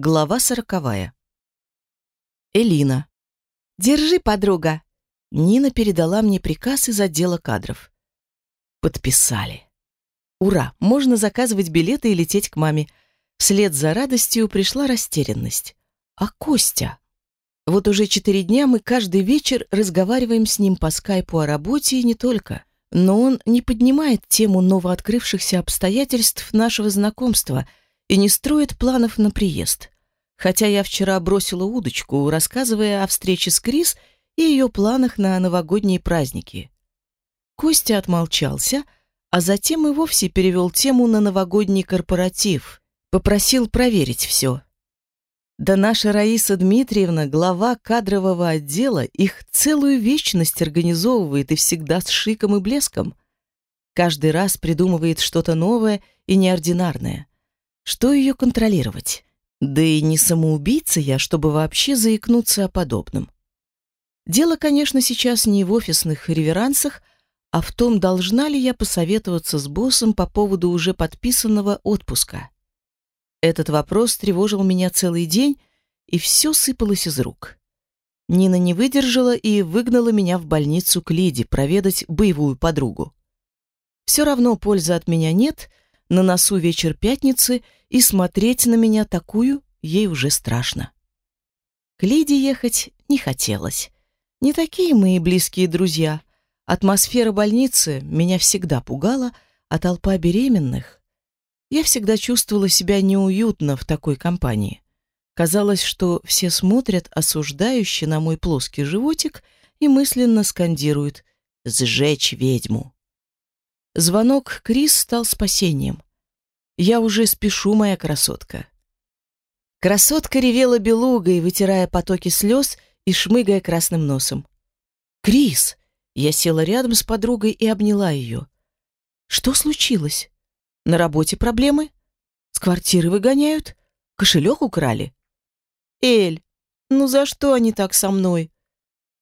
Глава сороковая. Элина. «Держи, подруга!» Нина передала мне приказ из отдела кадров. Подписали. Ура, можно заказывать билеты и лететь к маме. Вслед за радостью пришла растерянность. А Костя? Вот уже четыре дня мы каждый вечер разговариваем с ним по скайпу о работе и не только. Но он не поднимает тему новооткрывшихся обстоятельств нашего знакомства и не строит планов на приезд. Хотя я вчера бросила удочку, рассказывая о встрече с Крис и ее планах на новогодние праздники. Костя отмолчался, а затем и вовсе перевел тему на новогодний корпоратив, попросил проверить все. Да наша Раиса Дмитриевна, глава кадрового отдела, их целую вечность организовывает и всегда с шиком и блеском. Каждый раз придумывает что-то новое и неординарное. Что ее контролировать? Да и не самоубийца я, чтобы вообще заикнуться о подобном. Дело, конечно, сейчас не в офисных реверансах, а в том, должна ли я посоветоваться с боссом по поводу уже подписанного отпуска. Этот вопрос тревожил меня целый день, и все сыпалось из рук. Нина не выдержала и выгнала меня в больницу к Лиде проведать боевую подругу. Все равно пользы от меня нет, на носу вечер пятницы, и смотреть на меня такую ей уже страшно. К Лиде ехать не хотелось. Не такие мы и близкие друзья. Атмосфера больницы меня всегда пугала, а толпа беременных я всегда чувствовала себя неуютно в такой компании. Казалось, что все смотрят осуждающе на мой плоский животик и мысленно скандируют «Сжечь ведьму». Звонок Крис стал спасением. «Я уже спешу, моя красотка». Красотка ревела белугой, вытирая потоки слез и шмыгая красным носом. «Крис!» Я села рядом с подругой и обняла ее. «Что случилось?» На работе проблемы? С квартиры выгоняют? Кошелек украли? Эль, ну за что они так со мной?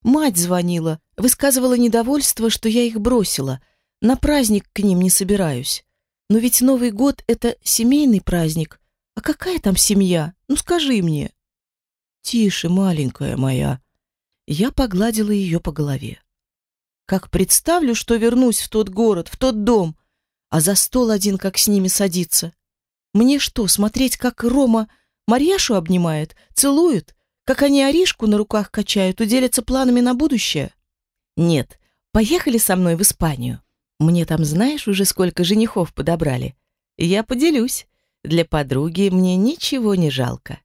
Мать звонила, высказывала недовольство, что я их бросила. На праздник к ним не собираюсь. Но ведь Новый год — это семейный праздник. А какая там семья? Ну скажи мне. Тише, маленькая моя. Я погладила ее по голове. Как представлю, что вернусь в тот город, в тот дом, а за стол один как с ними садится. Мне что, смотреть, как Рома Марьяшу обнимает, целует, как они Аришку на руках качают и делятся планами на будущее? Нет, поехали со мной в Испанию. Мне там, знаешь, уже сколько женихов подобрали. Я поделюсь. Для подруги мне ничего не жалко.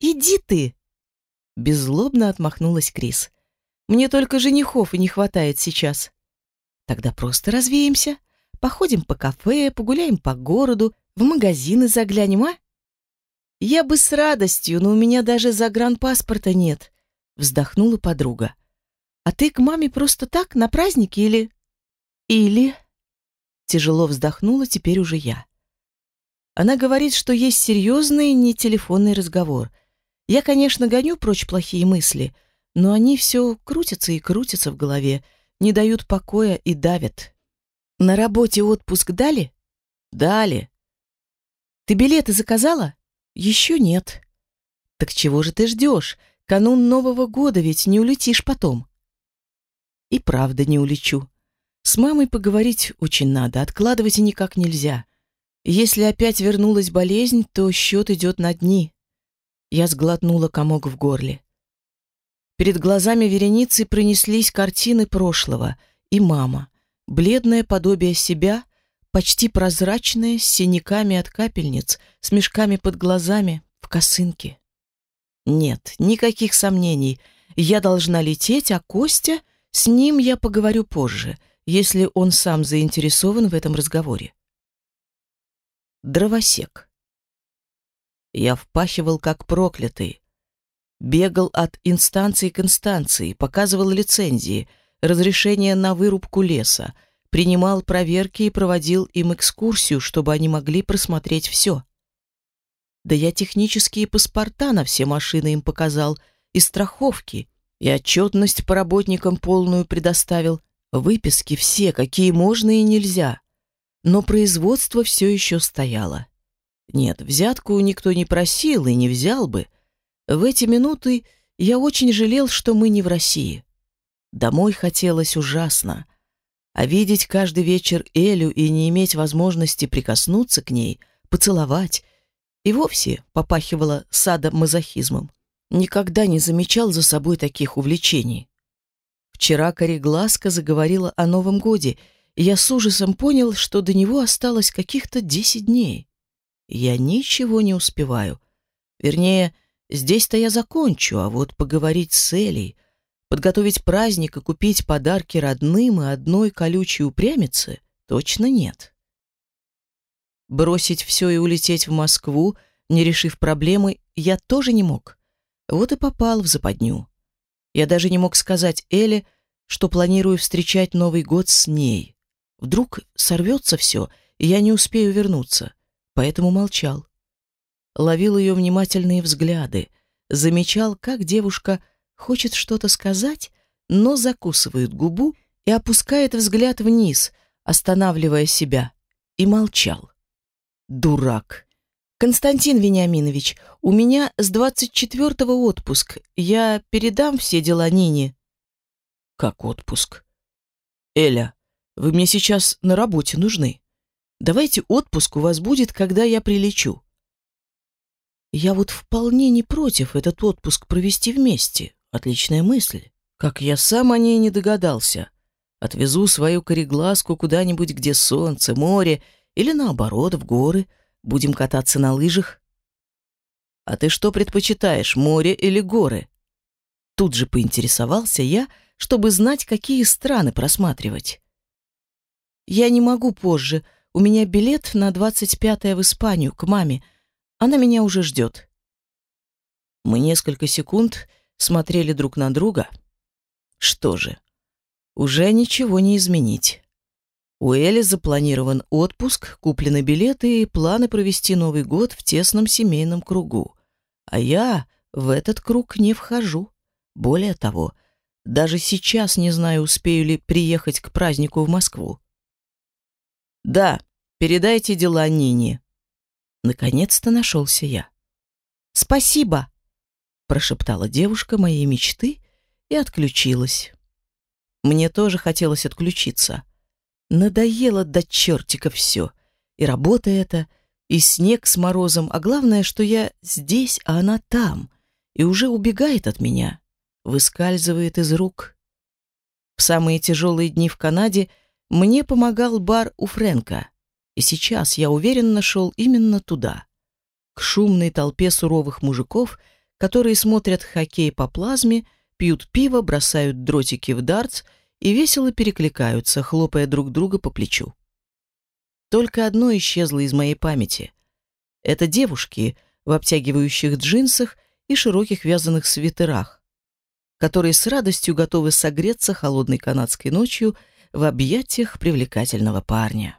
Иди ты! Беззлобно отмахнулась Крис. Мне только женихов и не хватает сейчас. Тогда просто развеемся. Походим по кафе, погуляем по городу, в магазины заглянем, а? Я бы с радостью, но у меня даже загранпаспорта нет, вздохнула подруга. А ты к маме просто так, на праздники или... Или... Тяжело вздохнула теперь уже я. Она говорит, что есть серьезный не телефонный разговор. Я, конечно, гоню прочь плохие мысли, но они все крутятся и крутятся в голове, не дают покоя и давят. На работе отпуск дали? Дали. Ты билеты заказала? Еще нет. Так чего же ты ждешь? Канун Нового года ведь не улетишь потом. И правда не улечу. С мамой поговорить очень надо, откладывать никак нельзя. Если опять вернулась болезнь, то счет идет на дни. Я сглотнула комок в горле. Перед глазами вереницы пронеслись картины прошлого и мама — Бледное подобие себя, почти прозрачное, с синяками от капельниц, с мешками под глазами, в косынке. Нет, никаких сомнений. Я должна лететь, а Костя, с ним я поговорю позже, если он сам заинтересован в этом разговоре. Дровосек. Я впахивал как проклятый. Бегал от инстанции к инстанции, показывал лицензии — разрешение на вырубку леса, принимал проверки и проводил им экскурсию, чтобы они могли просмотреть все. Да я технические паспорта на все машины им показал, и страховки, и отчетность по работникам полную предоставил, выписки все, какие можно и нельзя. Но производство все еще стояло. Нет, взятку никто не просил и не взял бы. В эти минуты я очень жалел, что мы не в России. Домой хотелось ужасно. А видеть каждый вечер Элю и не иметь возможности прикоснуться к ней, поцеловать, и вовсе попахивало садомазохизмом. Никогда не замечал за собой таких увлечений. Вчера Корегласка заговорила о Новом годе, и я с ужасом понял, что до него осталось каких-то десять дней. Я ничего не успеваю. Вернее, здесь-то я закончу, а вот поговорить с Элей, подготовить праздник и купить подарки родным и одной колючей упрямице точно нет. Бросить все и улететь в Москву, не решив проблемы, я тоже не мог. Вот и попал в западню. Я даже не мог сказать Эле, что планирую встречать Новый год с ней. Вдруг сорвется все, и я не успею вернуться, поэтому молчал. Ловил ее внимательные взгляды, замечал, как девушка хочет что-то сказать, но закусывает губу и опускает взгляд вниз, останавливая себя, и молчал. Дурак. Константин Вениаминович, у меня с 24-го отпуск. Я передам все дела Нине. Как отпуск? Эля, вы мне сейчас на работе нужны. Давайте отпуск у вас будет, когда я прилечу. Я вот вполне не против этот отпуск провести вместе. Отличная мысль. Как я сам о ней не догадался. Отвезу свою кореглазку куда-нибудь, где солнце, море или наоборот, в горы. Будем кататься на лыжах. А ты что предпочитаешь, море или горы? Тут же поинтересовался я, чтобы знать, какие страны просматривать. Я не могу позже. У меня билет на 25-е в Испанию к маме. Она меня уже ждет. Мы несколько секунд смотрели друг на друга. Что же, уже ничего не изменить. У Эли запланирован отпуск, куплены билеты и планы провести Новый год в тесном семейном кругу. А я в этот круг не вхожу. Более того, даже сейчас не знаю, успею ли приехать к празднику в Москву. Да, передайте дела Нине. Наконец-то нашелся я. Спасибо, прошептала девушка моей мечты и отключилась. Мне тоже хотелось отключиться. Надоело до чертика все. И работа эта, и снег с морозом, а главное, что я здесь, а она там, и уже убегает от меня, выскальзывает из рук. В самые тяжелые дни в Канаде мне помогал бар у Фрэнка, и сейчас я уверенно шел именно туда, к шумной толпе суровых мужиков, которые смотрят хоккей по плазме, пьют пиво, бросают дротики в дартс — и весело перекликаются, хлопая друг друга по плечу. Только одно исчезло из моей памяти. Это девушки в обтягивающих джинсах и широких вязаных свитерах, которые с радостью готовы согреться холодной канадской ночью в объятиях привлекательного парня.